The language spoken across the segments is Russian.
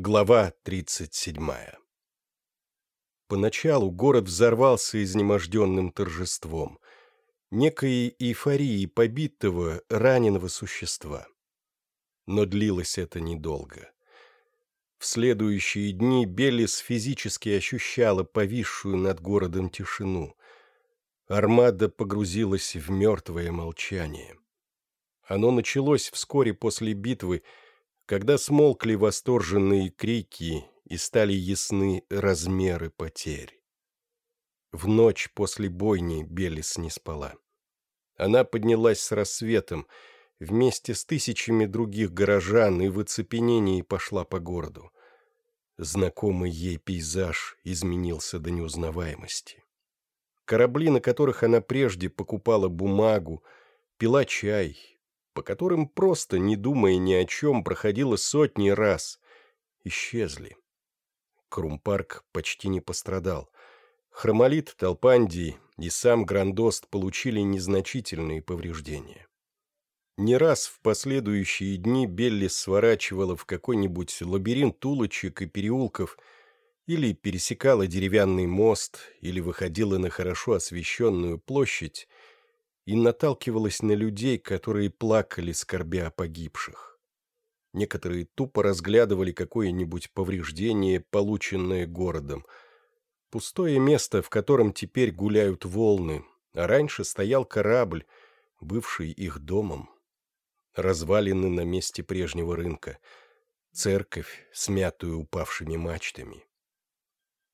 Глава 37 Поначалу город взорвался изнеможденным торжеством, некой эйфорией побитого, раненого существа. Но длилось это недолго. В следующие дни Беллис физически ощущала повисшую над городом тишину. Армада погрузилась в мертвое молчание. Оно началось вскоре после битвы, когда смолкли восторженные крики и стали ясны размеры потерь. В ночь после бойни Белис не спала. Она поднялась с рассветом вместе с тысячами других горожан и в оцепенении пошла по городу. Знакомый ей пейзаж изменился до неузнаваемости. Корабли, на которых она прежде покупала бумагу, пила чай, по которым просто, не думая ни о чем, проходила сотни раз, исчезли. Крумпарк почти не пострадал. Хромолит, Толпандий и сам Грандост получили незначительные повреждения. Не раз в последующие дни Белли сворачивала в какой-нибудь лабиринт улочек и переулков или пересекала деревянный мост, или выходила на хорошо освещенную площадь и наталкивалась на людей, которые плакали, скорбя о погибших. Некоторые тупо разглядывали какое-нибудь повреждение, полученное городом. Пустое место, в котором теперь гуляют волны, а раньше стоял корабль, бывший их домом. Развалины на месте прежнего рынка, церковь, смятую упавшими мачтами.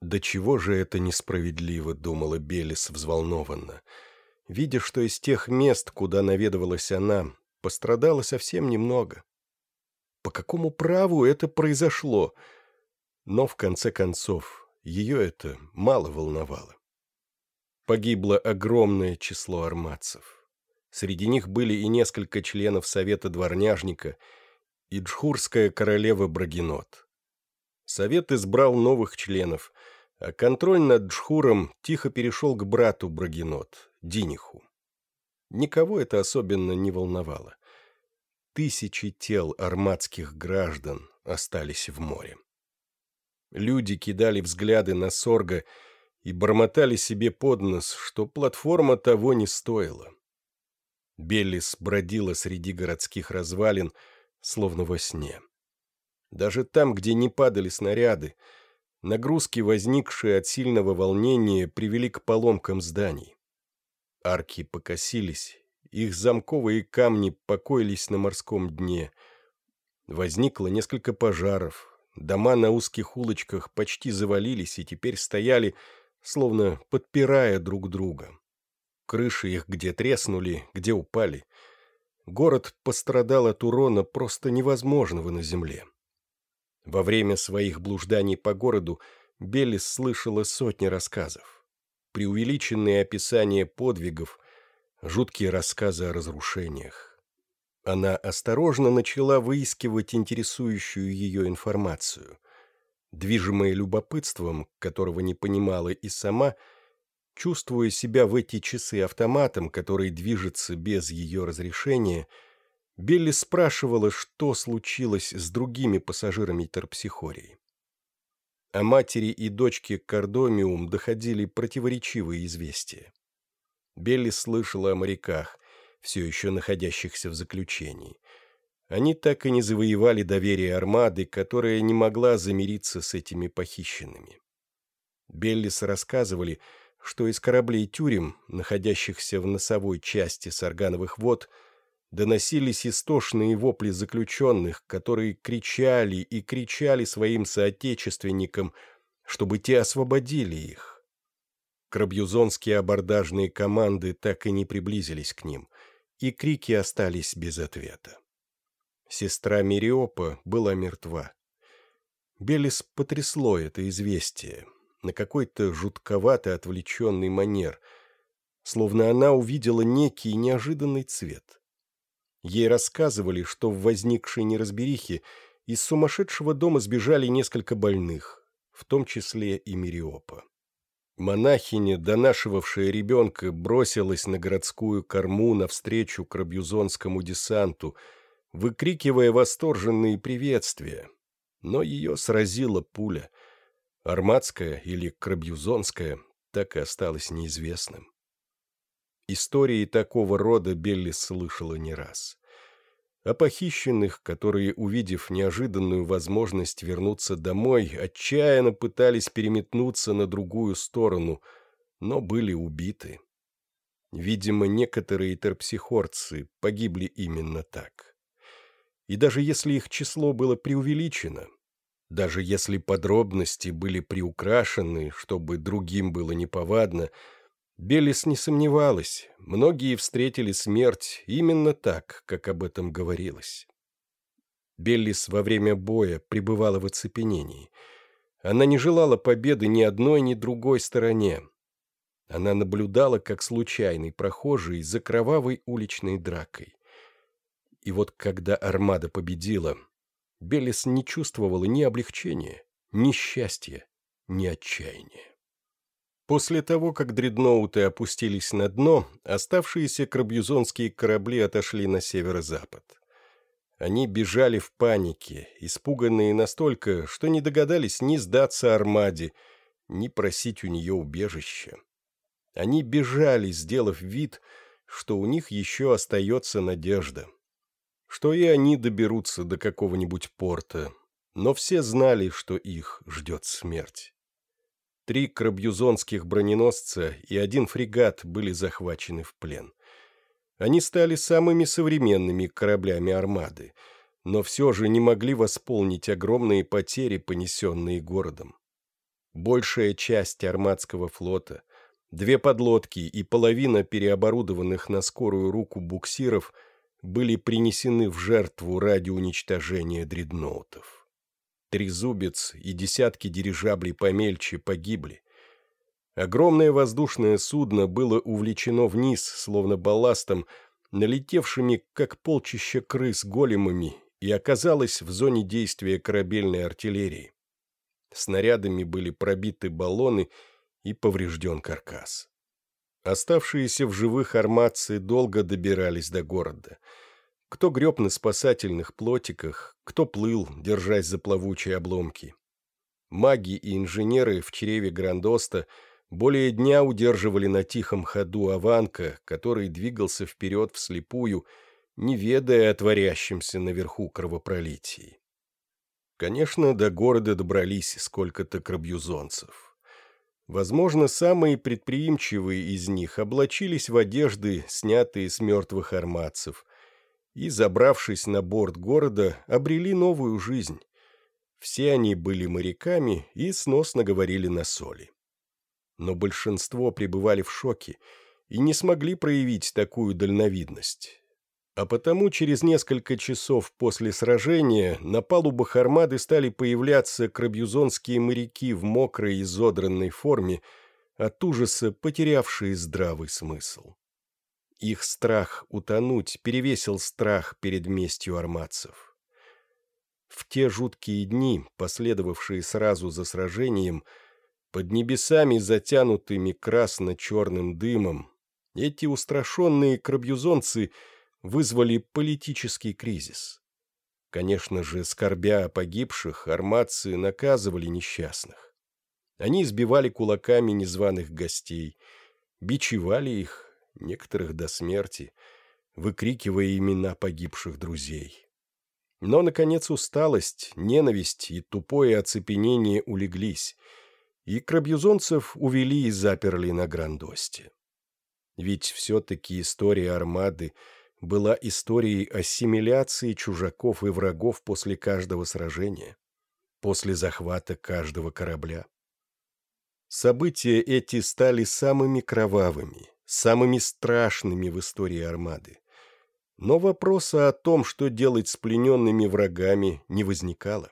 «Да чего же это несправедливо?» — думала Белис взволнованно — видя, что из тех мест, куда наведывалась она, пострадало совсем немного. По какому праву это произошло? Но, в конце концов, ее это мало волновало. Погибло огромное число армадцев. Среди них были и несколько членов Совета Дворняжника, и джхурская королева Брагинот. Совет избрал новых членов, а контроль над Джхуром тихо перешел к брату Брагинот, Диниху. Никого это особенно не волновало. Тысячи тел армадских граждан остались в море. Люди кидали взгляды на Сорга и бормотали себе под нос, что платформа того не стоила. Беллис бродила среди городских развалин, словно во сне. Даже там, где не падали снаряды, нагрузки, возникшие от сильного волнения, привели к поломкам зданий. Арки покосились, их замковые камни покоились на морском дне. Возникло несколько пожаров, дома на узких улочках почти завалились и теперь стояли, словно подпирая друг друга. Крыши их где треснули, где упали. Город пострадал от урона просто невозможного на земле. Во время своих блужданий по городу Беллис слышала сотни рассказов преувеличенные описания подвигов, жуткие рассказы о разрушениях. Она осторожно начала выискивать интересующую ее информацию. Движимая любопытством, которого не понимала и сама, чувствуя себя в эти часы автоматом, который движется без ее разрешения, Белли спрашивала, что случилось с другими пассажирами терпсихории. О матери и дочке Кардомиум доходили противоречивые известия. Белли слышала о моряках, все еще находящихся в заключении. Они так и не завоевали доверие армады, которая не могла замириться с этими похищенными. Беллис рассказывали, что из кораблей тюрем, находящихся в носовой части Саргановых вод, доносились истошные вопли заключенных, которые кричали и кричали своим соотечественникам, чтобы те освободили их. Крабьюзонские абордажные команды так и не приблизились к ним, и крики остались без ответа. Сестра Мириопа была мертва. Белис потрясло это известие на какой-то жутковатый отвлеченный манер, словно она увидела некий неожиданный цвет. Ей рассказывали, что в возникшей неразберихе из сумасшедшего дома сбежали несколько больных, в том числе и Мириопа. Монахиня, донашивавшая ребенка, бросилась на городскую корму навстречу крабьюзонскому десанту, выкрикивая восторженные приветствия. но ее сразила пуля. Арматская или Крабьюзонская так и осталось неизвестным. Истории такого рода Белли слышала не раз. О похищенных, которые, увидев неожиданную возможность вернуться домой, отчаянно пытались переметнуться на другую сторону, но были убиты. Видимо, некоторые терпсихорцы погибли именно так. И даже если их число было преувеличено, даже если подробности были приукрашены, чтобы другим было неповадно, Белис не сомневалась, многие встретили смерть именно так, как об этом говорилось. Беллис во время боя пребывала в оцепенении. Она не желала победы ни одной, ни другой стороне. Она наблюдала, как случайный прохожий за кровавой уличной дракой. И вот когда армада победила, Беллис не чувствовала ни облегчения, ни счастья, ни отчаяния. После того, как дредноуты опустились на дно, оставшиеся крабьюзонские корабли отошли на северо-запад. Они бежали в панике, испуганные настолько, что не догадались ни сдаться армаде, ни просить у нее убежища. Они бежали, сделав вид, что у них еще остается надежда, что и они доберутся до какого-нибудь порта, но все знали, что их ждет смерть. Три крабьюзонских броненосца и один фрегат были захвачены в плен. Они стали самыми современными кораблями армады, но все же не могли восполнить огромные потери, понесенные городом. Большая часть армадского флота, две подлодки и половина переоборудованных на скорую руку буксиров были принесены в жертву ради уничтожения дредноутов. Трезубец и десятки дирижаблей помельче погибли. Огромное воздушное судно было увлечено вниз, словно балластом, налетевшими, как полчища крыс, големами, и оказалось в зоне действия корабельной артиллерии. Снарядами были пробиты баллоны и поврежден каркас. Оставшиеся в живых армации долго добирались до города — кто греб на спасательных плотиках, кто плыл, держась за плавучие обломки. Маги и инженеры в чреве Грандоста более дня удерживали на тихом ходу Аванка, который двигался вперед вслепую, не ведая о творящемся наверху кровопролитии. Конечно, до города добрались сколько-то крабьюзонцев. Возможно, самые предприимчивые из них облачились в одежды, снятые с мертвых армадцев, и, забравшись на борт города, обрели новую жизнь. Все они были моряками и сносно говорили на соли. Но большинство пребывали в шоке и не смогли проявить такую дальновидность. А потому через несколько часов после сражения на палубах армады стали появляться крабьюзонские моряки в мокрой изодранной форме, от ужаса потерявшие здравый смысл. Их страх утонуть перевесил страх перед местью армадцев. В те жуткие дни, последовавшие сразу за сражением, под небесами, затянутыми красно-черным дымом, эти устрашенные крабьюзонцы вызвали политический кризис. Конечно же, скорбя о погибших, армадцы наказывали несчастных. Они избивали кулаками незваных гостей, бичевали их, некоторых до смерти, выкрикивая имена погибших друзей. Но, наконец, усталость, ненависть и тупое оцепенение улеглись, и крабьюзонцев увели и заперли на Грандосте. Ведь все-таки история армады была историей ассимиляции чужаков и врагов после каждого сражения, после захвата каждого корабля. События эти стали самыми кровавыми, самыми страшными в истории армады. Но вопроса о том, что делать с плененными врагами, не возникало.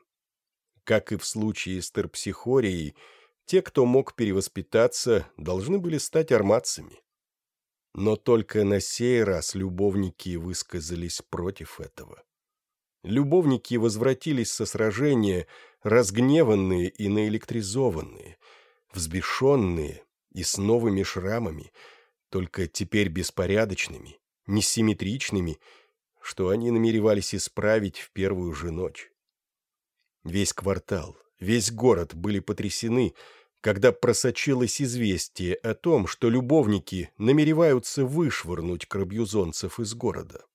Как и в случае с терпсихорией, те, кто мог перевоспитаться, должны были стать армадцами. Но только на сей раз любовники высказались против этого. Любовники возвратились со сражения, разгневанные и наэлектризованные, взбешенные и с новыми шрамами – только теперь беспорядочными, несимметричными, что они намеревались исправить в первую же ночь. Весь квартал, весь город были потрясены, когда просочилось известие о том, что любовники намереваются вышвырнуть крабьюзонцев из города.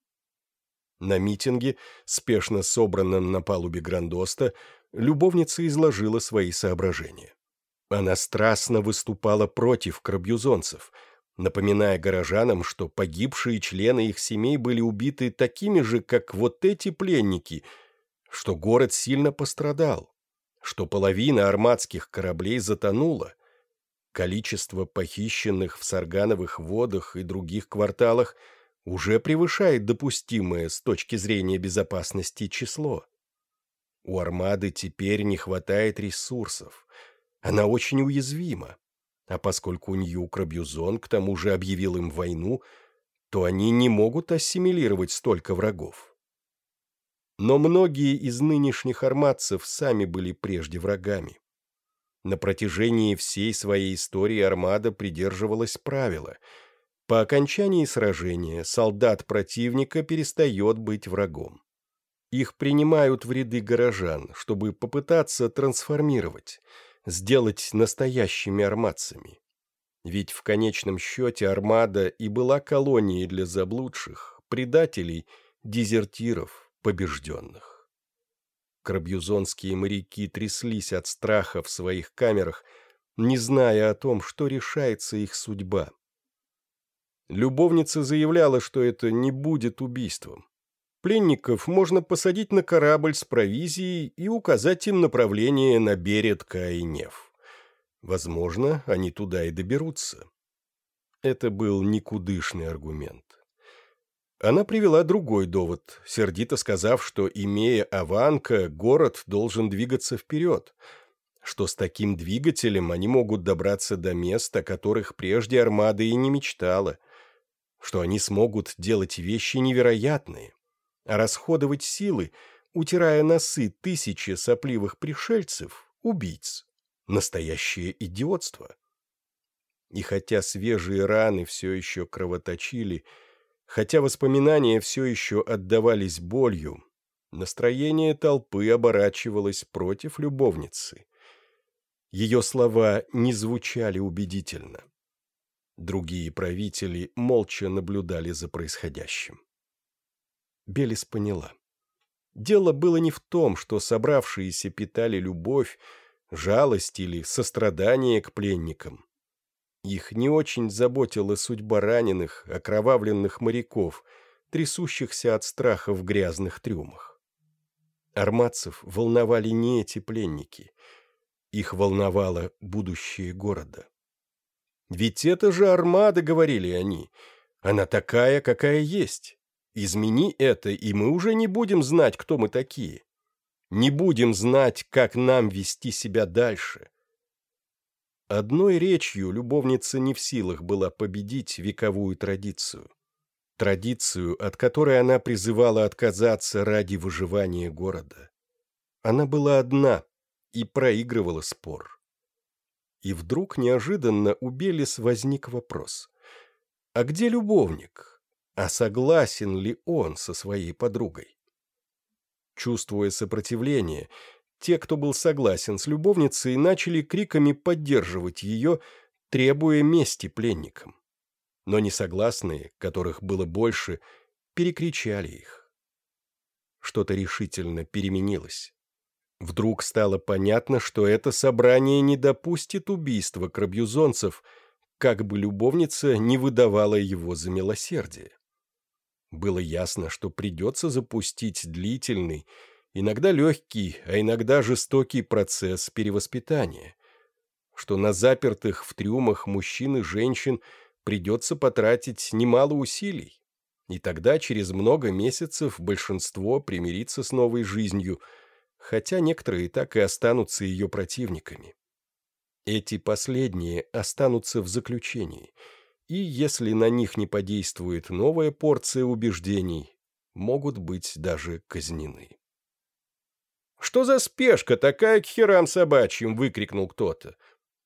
На митинге, спешно собранном на палубе Грандоста, любовница изложила свои соображения. Она страстно выступала против крабьюзонцев, напоминая горожанам, что погибшие члены их семей были убиты такими же, как вот эти пленники, что город сильно пострадал, что половина армадских кораблей затонула, количество похищенных в Саргановых водах и других кварталах уже превышает допустимое с точки зрения безопасности число. У армады теперь не хватает ресурсов. Она очень уязвима. А поскольку Нью-Крабьюзон к тому же объявил им войну, то они не могут ассимилировать столько врагов. Но многие из нынешних армадцев сами были прежде врагами. На протяжении всей своей истории армада придерживалась правила. По окончании сражения солдат противника перестает быть врагом. Их принимают в ряды горожан, чтобы попытаться трансформировать, сделать настоящими армадцами. Ведь в конечном счете армада и была колонией для заблудших, предателей, дезертиров, побежденных. Крабьюзонские моряки тряслись от страха в своих камерах, не зная о том, что решается их судьба. Любовница заявляла, что это не будет убийством. Пленников можно посадить на корабль с провизией и указать им направление на берег Каинев. Возможно, они туда и доберутся. Это был никудышный аргумент. Она привела другой довод, сердито сказав, что, имея Аванка, город должен двигаться вперед, что с таким двигателем они могут добраться до мест, о которых прежде армада и не мечтала, что они смогут делать вещи невероятные, расходовать силы, утирая носы тысячи сопливых пришельцев, убийц. Настоящее идиотство. И хотя свежие раны все еще кровоточили, хотя воспоминания все еще отдавались болью, настроение толпы оборачивалось против любовницы. Ее слова не звучали убедительно. Другие правители молча наблюдали за происходящим. Белис поняла. Дело было не в том, что собравшиеся питали любовь, жалость или сострадание к пленникам. Их не очень заботила судьба раненых, окровавленных моряков, трясущихся от страха в грязных трюмах. Армадцев волновали не эти пленники. Их волновало будущее города. «Ведь это же армада», — говорили они. «Она такая, какая есть. Измени это, и мы уже не будем знать, кто мы такие. Не будем знать, как нам вести себя дальше. Одной речью любовница не в силах была победить вековую традицию. Традицию, от которой она призывала отказаться ради выживания города. Она была одна и проигрывала спор. И вдруг неожиданно у Белис возник вопрос. А где любовник? А согласен ли он со своей подругой. Чувствуя сопротивление, те, кто был согласен с любовницей, начали криками поддерживать ее, требуя мести пленникам. Но несогласные, которых было больше, перекричали их. Что-то решительно переменилось. Вдруг стало понятно, что это собрание не допустит убийства крабьюзонцев, как бы любовница не выдавала его за милосердие. Было ясно, что придется запустить длительный, иногда легкий, а иногда жестокий процесс перевоспитания, что на запертых в трюмах мужчин и женщин придется потратить немало усилий, и тогда через много месяцев большинство примирится с новой жизнью, хотя некоторые так и останутся ее противниками. Эти последние останутся в заключении – и если на них не подействует новая порция убеждений, могут быть даже казнены. «Что за спешка такая к херам собачьим?» — выкрикнул кто-то.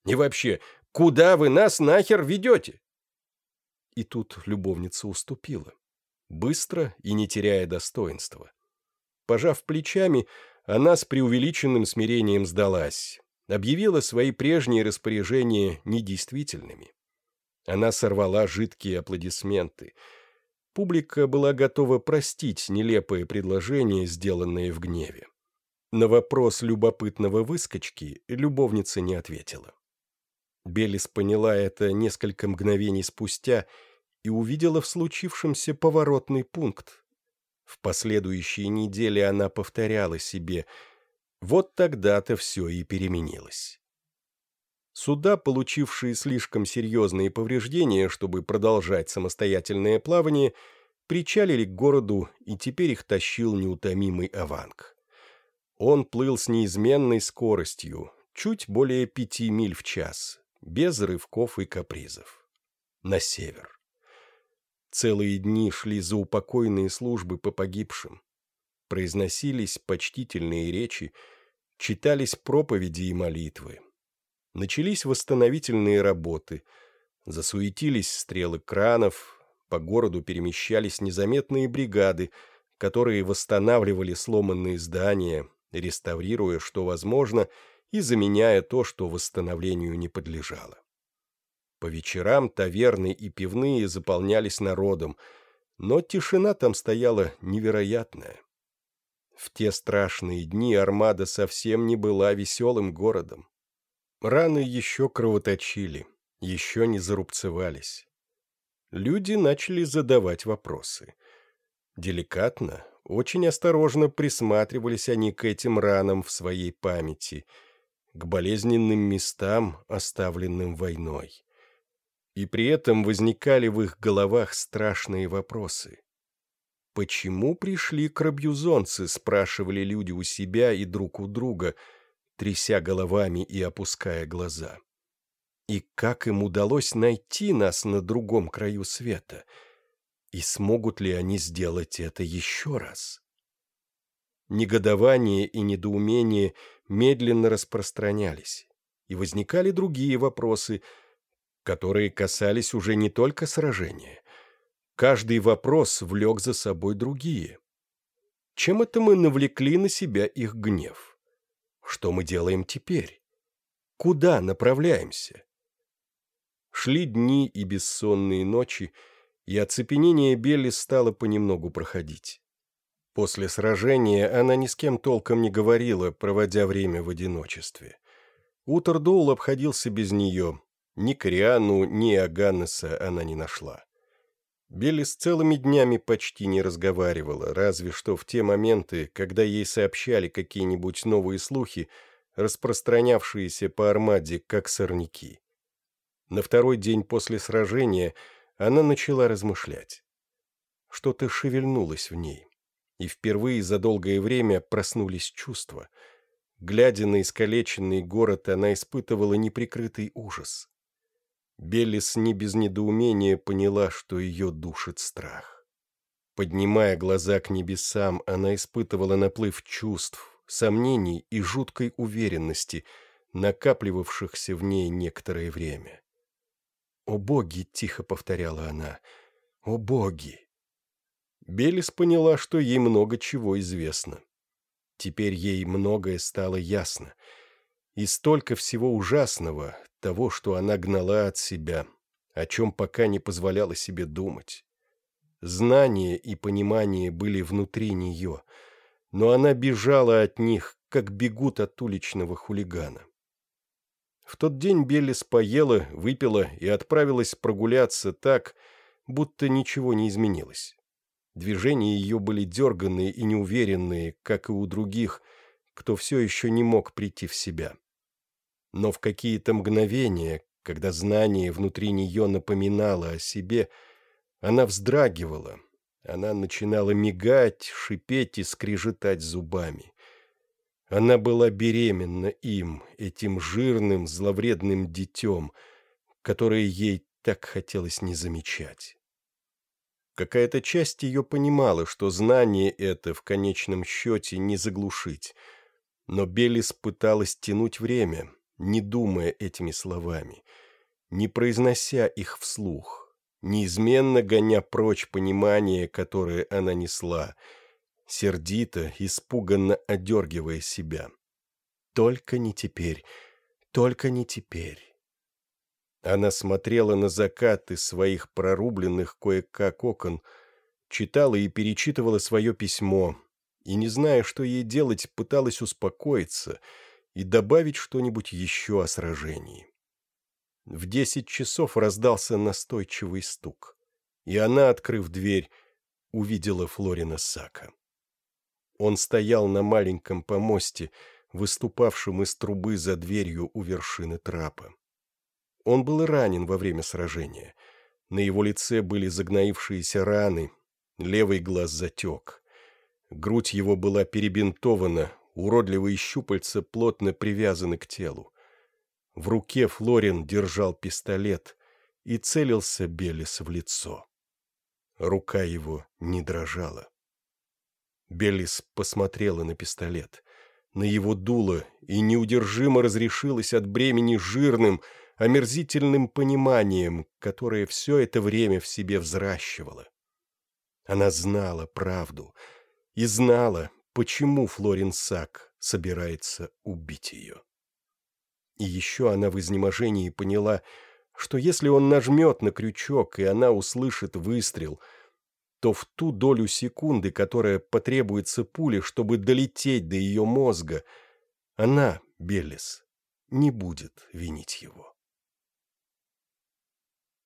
«И вообще, куда вы нас нахер ведете?» И тут любовница уступила. Быстро и не теряя достоинства. Пожав плечами, она с преувеличенным смирением сдалась, объявила свои прежние распоряжения недействительными. Она сорвала жидкие аплодисменты. Публика была готова простить нелепые предложения, сделанные в гневе. На вопрос любопытного выскочки любовница не ответила. Белис поняла это несколько мгновений спустя и увидела в случившемся поворотный пункт. В последующие недели она повторяла себе «Вот тогда-то все и переменилось». Суда, получившие слишком серьезные повреждения, чтобы продолжать самостоятельное плавание, причалили к городу, и теперь их тащил неутомимый Аванг. Он плыл с неизменной скоростью, чуть более пяти миль в час, без рывков и капризов. На север. Целые дни шли заупокойные службы по погибшим. Произносились почтительные речи, читались проповеди и молитвы. Начались восстановительные работы, засуетились стрелы кранов, по городу перемещались незаметные бригады, которые восстанавливали сломанные здания, реставрируя, что возможно, и заменяя то, что восстановлению не подлежало. По вечерам таверны и пивные заполнялись народом, но тишина там стояла невероятная. В те страшные дни Армада совсем не была веселым городом. Раны еще кровоточили, еще не зарубцевались. Люди начали задавать вопросы. Деликатно, очень осторожно присматривались они к этим ранам в своей памяти, к болезненным местам, оставленным войной. И при этом возникали в их головах страшные вопросы. «Почему пришли крабьюзонцы?» — спрашивали люди у себя и друг у друга, тряся головами и опуская глаза. «И как им удалось найти нас на другом краю света?» И смогут ли они сделать это еще раз? Негодование и недоумение медленно распространялись, и возникали другие вопросы, которые касались уже не только сражения. Каждый вопрос влек за собой другие. Чем это мы навлекли на себя их гнев? Что мы делаем теперь? Куда направляемся? Шли дни и бессонные ночи, и оцепенение Белли стало понемногу проходить. После сражения она ни с кем толком не говорила, проводя время в одиночестве. Утердоул обходился без нее. Ни Кориану, ни Аганнеса она не нашла. Белли с целыми днями почти не разговаривала, разве что в те моменты, когда ей сообщали какие-нибудь новые слухи, распространявшиеся по Армаде, как сорняки. На второй день после сражения – она начала размышлять. Что-то шевельнулось в ней, и впервые за долгое время проснулись чувства. Глядя на искалеченный город, она испытывала неприкрытый ужас. Беллис не без недоумения поняла, что ее душит страх. Поднимая глаза к небесам, она испытывала наплыв чувств, сомнений и жуткой уверенности, накапливавшихся в ней некоторое время. «О боги!» — тихо повторяла она. «О боги!» Белис поняла, что ей много чего известно. Теперь ей многое стало ясно. И столько всего ужасного, того, что она гнала от себя, о чем пока не позволяла себе думать. Знание и понимание были внутри нее, но она бежала от них, как бегут от уличного хулигана. В тот день Беллис поела, выпила и отправилась прогуляться так, будто ничего не изменилось. Движения ее были дерганные и неуверенные, как и у других, кто все еще не мог прийти в себя. Но в какие-то мгновения, когда знание внутри нее напоминало о себе, она вздрагивала, она начинала мигать, шипеть и скрежетать зубами. Она была беременна им, этим жирным, зловредным детем, которое ей так хотелось не замечать. Какая-то часть ее понимала, что знание это в конечном счете не заглушить, но Белис пыталась тянуть время, не думая этими словами, не произнося их вслух, неизменно гоня прочь понимание, которое она несла — сердито, испуганно одергивая себя. «Только не теперь, только не теперь». Она смотрела на закат из своих прорубленных кое-как окон, читала и перечитывала свое письмо, и, не зная, что ей делать, пыталась успокоиться и добавить что-нибудь еще о сражении. В десять часов раздался настойчивый стук, и она, открыв дверь, увидела Флорина Сака. Он стоял на маленьком помосте, выступавшем из трубы за дверью у вершины трапа. Он был ранен во время сражения. На его лице были загноившиеся раны, левый глаз затек. Грудь его была перебинтована, уродливые щупальца плотно привязаны к телу. В руке Флорин держал пистолет и целился Белис в лицо. Рука его не дрожала. Белис посмотрела на пистолет, на его дуло и неудержимо разрешилась от бремени жирным, омерзительным пониманием, которое все это время в себе взращивала. Она знала правду и знала, почему Флорин Сак собирается убить ее. И еще она в изнеможении поняла, что если он нажмет на крючок, и она услышит выстрел, то в ту долю секунды, которая потребуется пуле, чтобы долететь до ее мозга, она, Беллис, не будет винить его.